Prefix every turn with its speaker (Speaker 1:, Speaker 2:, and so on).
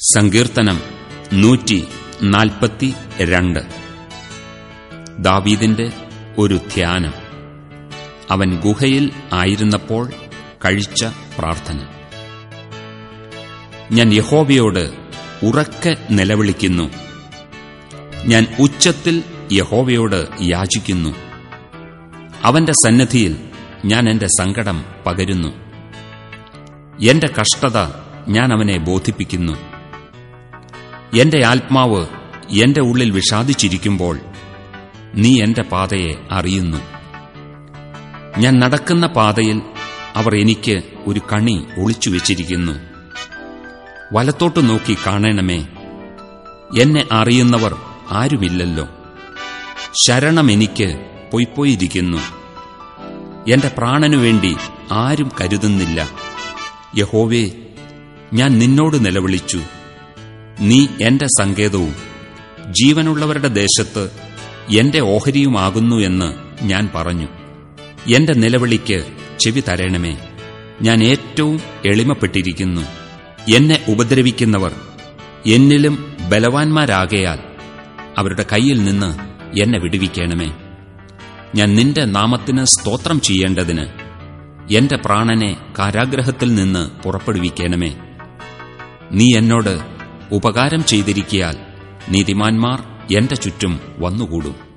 Speaker 1: സങ്കീർത്തനം നൂറ്റി നാൽപ്പത്തി രണ്ട് ദാവീദിന്റെ ഒരു ധ്യാനം. അവൻ ഗുഹയിൽ ആയിരുന്നപ്പോൾ കഴിച്ച പ്രാർത്ഥന. ഞാൻ യഹോവയോട് ഉറക്കെ നിലവിളിക്കുന്നു. ഞാൻ ഉച്ചത്തിൽ യഹോവയോട് യാചിക്കുന്നു. അവന്റെ സന്നദ്ധിയിൽ ഞാൻ എന്റെ സങ്കടം പകരുന്നു. എന്റെ കഷ്ടത ഞാൻ അവനെ ബോധിപ്പിക്കുന്നു. എന്റെ ആത്മാവ് എന്റെ ഉള്ളിൽ വിഷാദിച്ചിരിക്കുമ്പോൾ നീ എന്റെ പാതയെ അറിയുന്നു. ഞാൻ നടക്കുന്ന പാതയിൽ അവർ എനിക്ക് ഒരു കണി ഒളിച്ചു വെച്ചിരിക്കുന്നു. വലത്തോട്ട് നോക്കി കാണണമേ എന്നെ അറിയുന്നവർ ആരുമില്ലല്ലോ. ശരണം എനിക്ക് പൊയ്പോയിരിക്കുന്നു എന്റെ പ്രാണനു വേണ്ടി ആരും കരുതുന്നില്ല. യഹോവേ ഞാൻ നിന്നോട് നിലവിളിച്ചു. നീ എന്റെ സങ്കേതവും ജീവനുള്ളവരുടെ ദേശത്ത് എന്റെ ഓഹരിയുമാകുന്നു എന്ന് ഞാൻ പറഞ്ഞു. എന്റെ നിലവിളിക്ക് ചെവി തരണമേ. ഞാൻ ഏറ്റവും എളിമപ്പെട്ടിരിക്കുന്നു. എന്നെ ഉപദ്രവിക്കുന്നവർ എന്നിലും ബലവാന്മാരാകയാൽ അവരുടെ കയ്യിൽ നിന്ന് എന്നെ വിടുവിക്കണമേ. ഞാൻ നിന്റെ നാമത്തിന് സ്തോത്രം ചെയ്യേണ്ടതിന് എന്റെ പ്രാണനെ കാരാഗ്രഹത്തിൽ നിന്ന് പുറപ്പെടുവിക്കണമേ. നീ എന്നോട് ഉപകാരം ചെയ്തിരിക്കയാൽ നീതിമാന്മാർ എന്റെ ചുറ്റും വന്നുകൂടും.